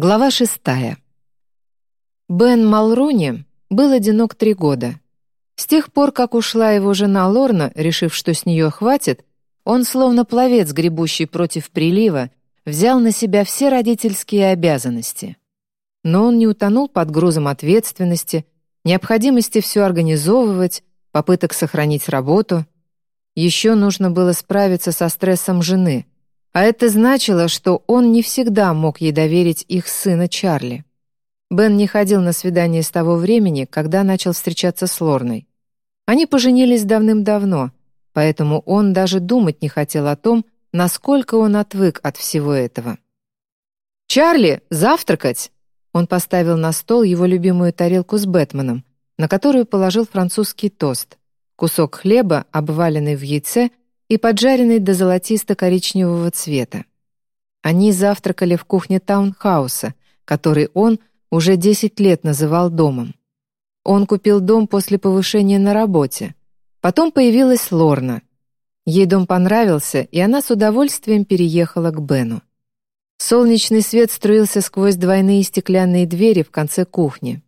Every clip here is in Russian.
Глава шестая. Бен Малруни был одинок три года. С тех пор, как ушла его жена Лорна, решив, что с нее хватит, он, словно пловец, гребущий против прилива, взял на себя все родительские обязанности. Но он не утонул под грузом ответственности, необходимости все организовывать, попыток сохранить работу. Еще нужно было справиться со стрессом жены — а это значило, что он не всегда мог ей доверить их сына Чарли. Бен не ходил на свидание с того времени, когда начал встречаться с Лорной. Они поженились давным-давно, поэтому он даже думать не хотел о том, насколько он отвык от всего этого. «Чарли, завтракать!» Он поставил на стол его любимую тарелку с Бэтменом, на которую положил французский тост, кусок хлеба, обваленный в яйце и поджаренный до золотисто-коричневого цвета. Они завтракали в кухне таунхауса, который он уже 10 лет называл домом. Он купил дом после повышения на работе. Потом появилась Лорна. Ей дом понравился, и она с удовольствием переехала к Бену. Солнечный свет струился сквозь двойные стеклянные двери в конце кухни.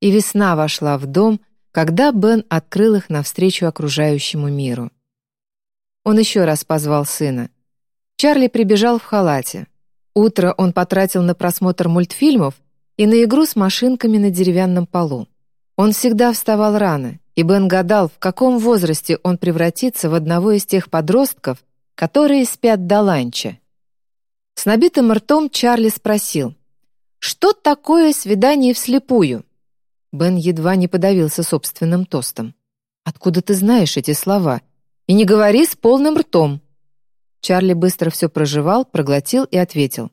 И весна вошла в дом, когда Бен открыл их навстречу окружающему миру. Он еще раз позвал сына. Чарли прибежал в халате. Утро он потратил на просмотр мультфильмов и на игру с машинками на деревянном полу. Он всегда вставал рано, и Бен гадал, в каком возрасте он превратится в одного из тех подростков, которые спят до ланча. С набитым ртом Чарли спросил, «Что такое свидание вслепую?» Бен едва не подавился собственным тостом. «Откуда ты знаешь эти слова?» И не говори с полным ртом». Чарли быстро все проживал, проглотил и ответил.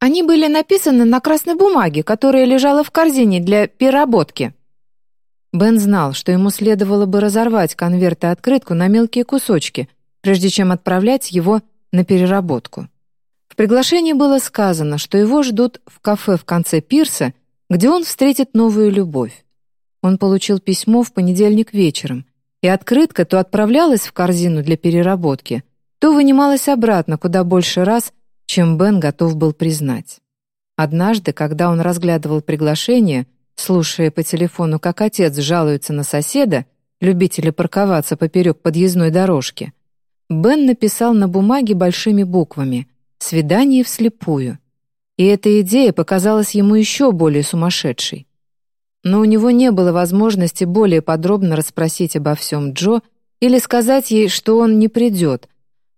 «Они были написаны на красной бумаге, которая лежала в корзине для переработки». Бен знал, что ему следовало бы разорвать конверт и открытку на мелкие кусочки, прежде чем отправлять его на переработку. В приглашении было сказано, что его ждут в кафе в конце пирса, где он встретит новую любовь. Он получил письмо в понедельник вечером, и открытка то отправлялась в корзину для переработки, то вынималась обратно куда больше раз, чем Бен готов был признать. Однажды, когда он разглядывал приглашение, слушая по телефону, как отец жалуется на соседа, любителя парковаться поперек подъездной дорожки, Бен написал на бумаге большими буквами «Свидание вслепую». И эта идея показалась ему еще более сумасшедшей но у него не было возможности более подробно расспросить обо всем Джо или сказать ей, что он не придет,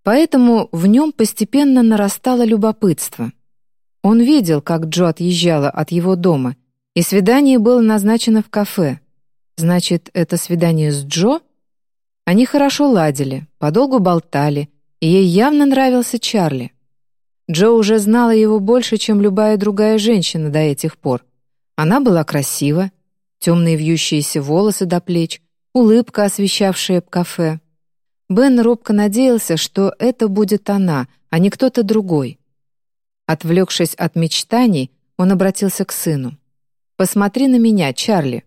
поэтому в нем постепенно нарастало любопытство. Он видел, как Джо отъезжала от его дома, и свидание было назначено в кафе. Значит, это свидание с Джо? Они хорошо ладили, подолгу болтали, и ей явно нравился Чарли. Джо уже знала его больше, чем любая другая женщина до этих пор. Она была красива, темные вьющиеся волосы до плеч, улыбка, освещавшая кафе. Бен робко надеялся, что это будет она, а не кто-то другой. Отвлекшись от мечтаний, он обратился к сыну. «Посмотри на меня, Чарли».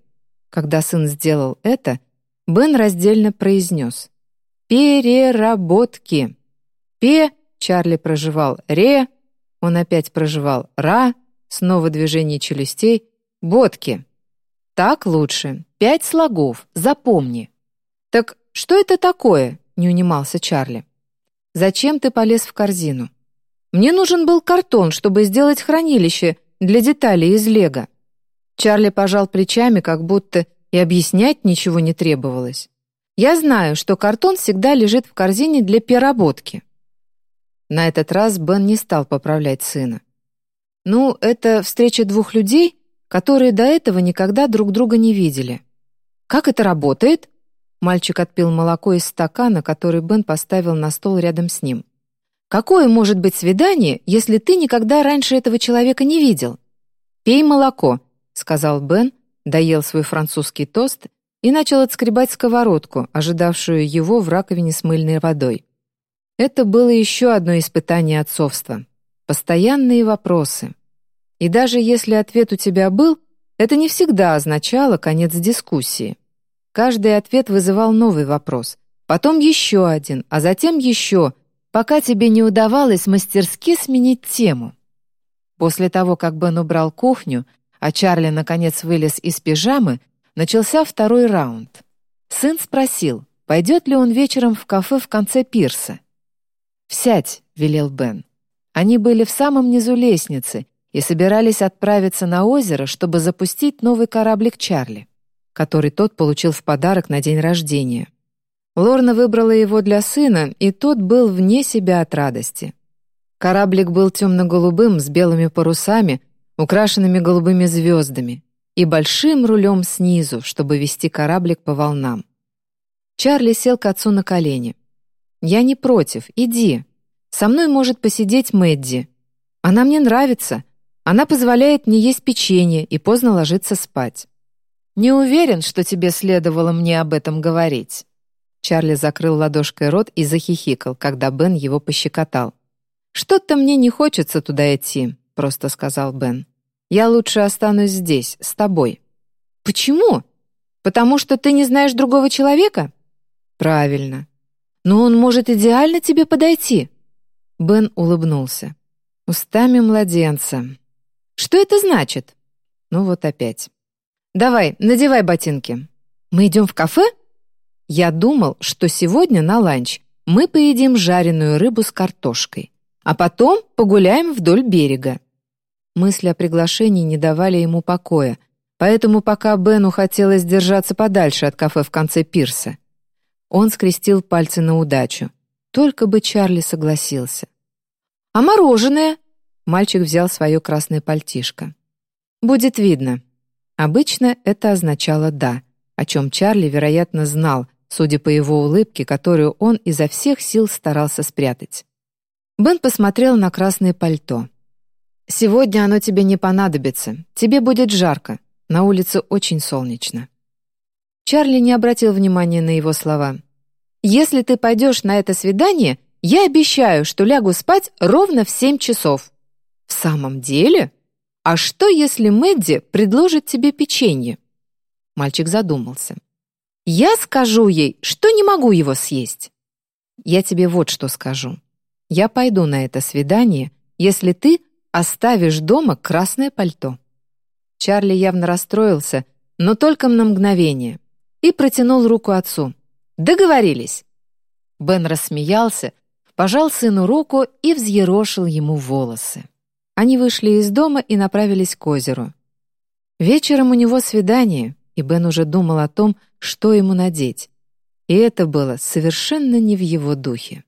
Когда сын сделал это, Бен раздельно произнес. «Переработки». «Пе» Чарли проживал «ре», он опять проживал «ра», снова движение челюстей, «бодки». «Так лучше. Пять слогов. Запомни». «Так что это такое?» — не унимался Чарли. «Зачем ты полез в корзину?» «Мне нужен был картон, чтобы сделать хранилище для деталей из лего». Чарли пожал плечами, как будто и объяснять ничего не требовалось. «Я знаю, что картон всегда лежит в корзине для переработки». На этот раз Бен не стал поправлять сына. «Ну, это встреча двух людей, которые до этого никогда друг друга не видели. «Как это работает?» Мальчик отпил молоко из стакана, который Бен поставил на стол рядом с ним. «Какое может быть свидание, если ты никогда раньше этого человека не видел?» «Пей молоко», — сказал Бен, доел свой французский тост и начал отскребать сковородку, ожидавшую его в раковине с мыльной водой. Это было еще одно испытание отцовства. Постоянные вопросы. И даже если ответ у тебя был, это не всегда означало конец дискуссии. Каждый ответ вызывал новый вопрос, потом еще один, а затем еще, пока тебе не удавалось мастерски сменить тему. После того, как Бен убрал кухню, а Чарли, наконец, вылез из пижамы, начался второй раунд. Сын спросил, пойдет ли он вечером в кафе в конце пирса. «Всядь», — велел Бен. Они были в самом низу лестницы и собирались отправиться на озеро, чтобы запустить новый кораблик Чарли, который тот получил в подарок на день рождения. Лорна выбрала его для сына, и тот был вне себя от радости. Кораблик был темно-голубым, с белыми парусами, украшенными голубыми звездами, и большим рулем снизу, чтобы вести кораблик по волнам. Чарли сел к отцу на колени. «Я не против, иди. Со мной может посидеть Мэдди. Она мне нравится. Она позволяет мне есть печенье и поздно ложиться спать. Не уверен, что тебе следовало мне об этом говорить». Чарли закрыл ладошкой рот и захихикал, когда Бен его пощекотал. «Что-то мне не хочется туда идти», — просто сказал Бен. «Я лучше останусь здесь, с тобой». «Почему? Потому что ты не знаешь другого человека?» «Правильно. Но он может идеально тебе подойти». Бен улыбнулся. Устами младенца. «Что это значит?» Ну вот опять. «Давай, надевай ботинки. Мы идем в кафе?» Я думал, что сегодня на ланч мы поедим жареную рыбу с картошкой, а потом погуляем вдоль берега. Мысли о приглашении не давали ему покоя, поэтому пока Бену хотелось держаться подальше от кафе в конце пирса. Он скрестил пальцы на удачу. Только бы Чарли согласился. «А мороженое?» Мальчик взял свое красное пальтишко. «Будет видно». Обычно это означало «да», о чем Чарли, вероятно, знал, судя по его улыбке, которую он изо всех сил старался спрятать. Бен посмотрел на красное пальто. «Сегодня оно тебе не понадобится. Тебе будет жарко. На улице очень солнечно». Чарли не обратил внимания на его слова. «Если ты пойдешь на это свидание, я обещаю, что лягу спать ровно в семь часов». «В самом деле? А что, если Мэдди предложит тебе печенье?» Мальчик задумался. Я скажу ей, что не могу его съесть. Я тебе вот что скажу. Я пойду на это свидание, если ты оставишь дома красное пальто». Чарли явно расстроился, но только на мгновение, и протянул руку отцу. «Договорились!» Бен рассмеялся, пожал сыну руку и взъерошил ему волосы. Они вышли из дома и направились к озеру. Вечером у него свидание, и Бен уже думал о том, что ему надеть. И это было совершенно не в его духе.